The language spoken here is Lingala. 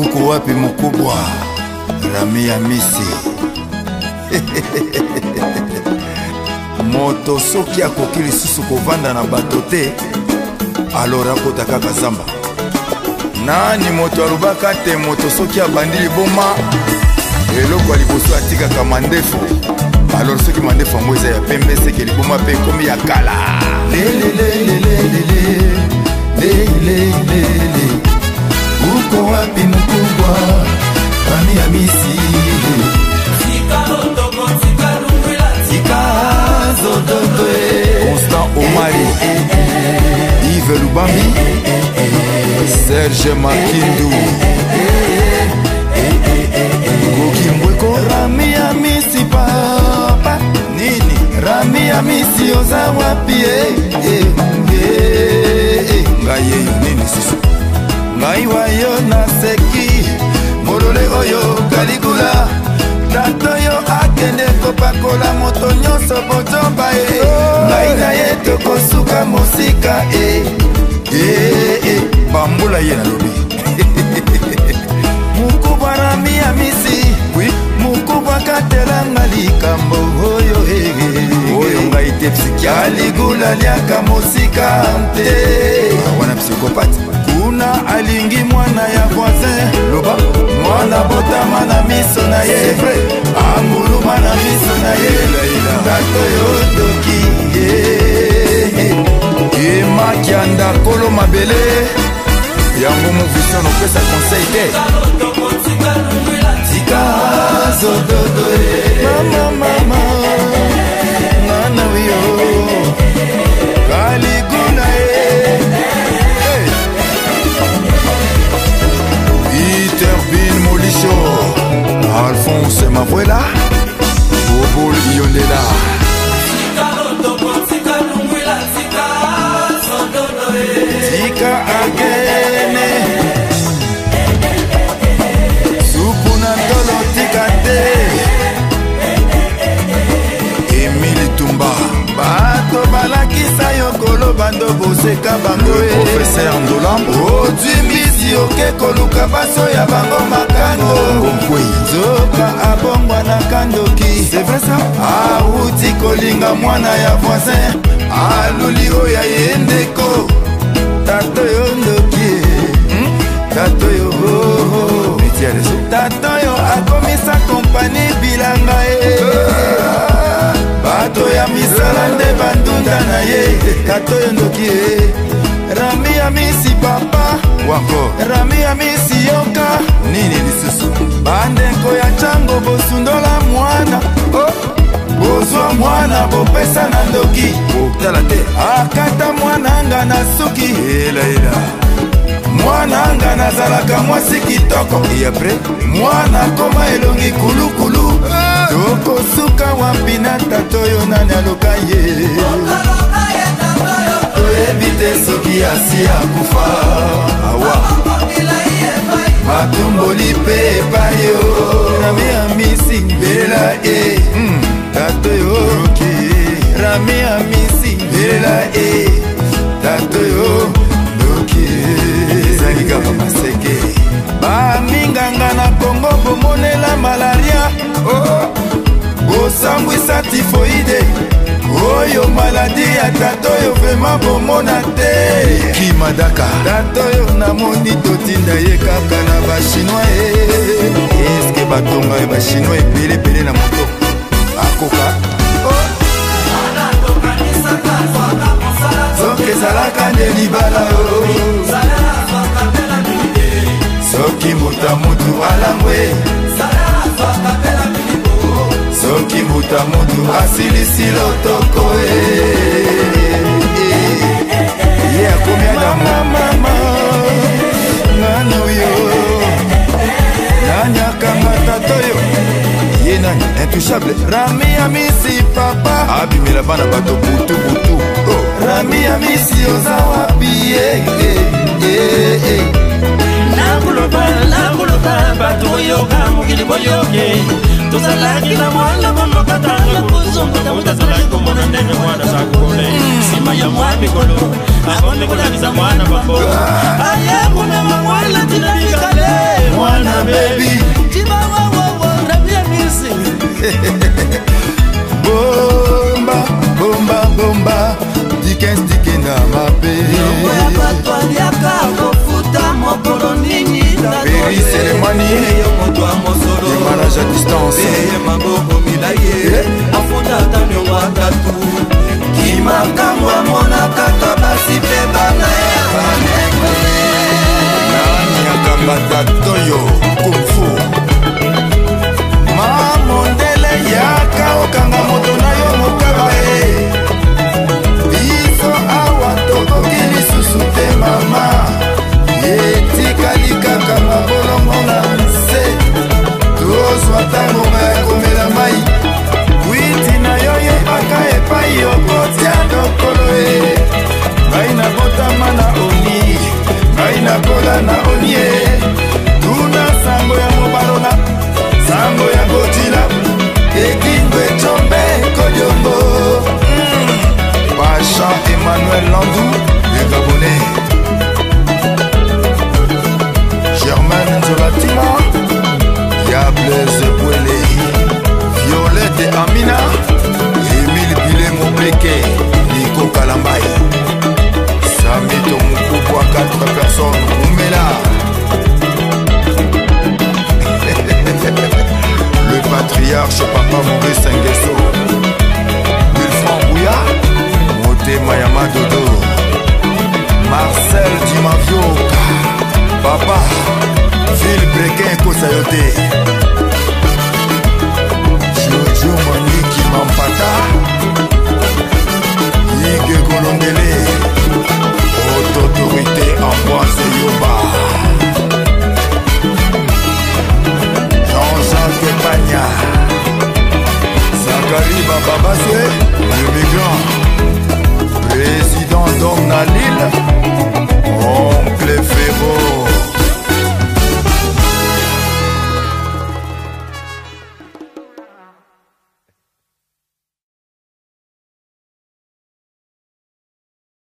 uko wapi mkubwa Rami ya Misi? moto soki akoki lisusu kovanda na bato te alora akota kaka zamba nani moto alobaka te moto soki abandi liboma eloko ya liboso atikaka mandefu alora soki mandefu yango eza ya pembe seke liboma mpe ekomi ya kala lelelelelele uko wapi mkubwa ami amisi constant omari ive eh, eh. lubambi eh, serge makindu kokimbweko rami ya misi papa nini rami ya misi oza wapi eh, eh. ngai wa yo naseki molole oyo kaligula tata oyo akende kopakola moto nyonso botomba e ngai na ye tokosuka mosika e, e, e bambula ye nalobi mokubwa na miya misi mokubwa katelanga likambo oyo e. oyo ngai te kaligula liaka mosika te olingi mwana ya voisin loba mwana botama na miso na ye anguluma na miso na ye bato yotoki ye emakianda kolo mabele yango movison opesa conseil te mandela tika agene supu na tolo tika te emili tumba bato balakisa yo koloba ndo boseka bango e. profeser ndolambo odimbi kasi oke koluka baso ya bango makango nzoka abongwa na kandoki awuti kolinga mwana ya voisin aluli oyo aye ndeko tato yo ndoki hmm? tato yo oh, oh. tato yo akomisa kompani bilanga e bato ya misala nde bandunda na ye tato yo ndoki e rami amisi papa wako rami amisi yoka nini lisusu bandeko ya ntango bosundola mwana oh. bozwa mwana bopesa na ndoki botala te akata mwananga na suki elaela mwananga nazalaka mwasi kitoko yapre mwana koma elongi kulukulu ah. tokosuka wapi na tata oyo nani aluka ye oh, oh, oh. te soki asi akufa awa matomboli mpe epai yo rami ya misingela e hmm, tato yo rami ya misingela e tato yo doki ezali kaka maseke baninganga na kongo bomonela malaria oh, bosambwisa tifoide oyo maladi ya tata oyo vrema bomona te kimadaka tata oyo namoni totinda ye kaka na bachinois e eske batonga ye bachinois epelepele na moto akoka soki ezalaka nde libala soki moto ya motu alangwe ata moto asilisi lotoko eh, eh, eh, ye akomi adanga mama nani oyo nani akanga tata oyo ye nani intouchable rami amisi papa abimela bana bato butubutu oh. rami amisi oza wapi ye nakoloba nakoloba bato oyoka mokili boyoke tozalaki na mwana monokatanga kozongotango tazalaki komona ndenge mwana zakole hmm. nsima ya mwa mikolo akomi kolalisa mwana maboko ayekuna mamwana tina mikale mwana bebi yo kung fu mamondele yaka okanga patriarche papa maurice ngeso wilfran bouya motema ya madodo marcel dimanvi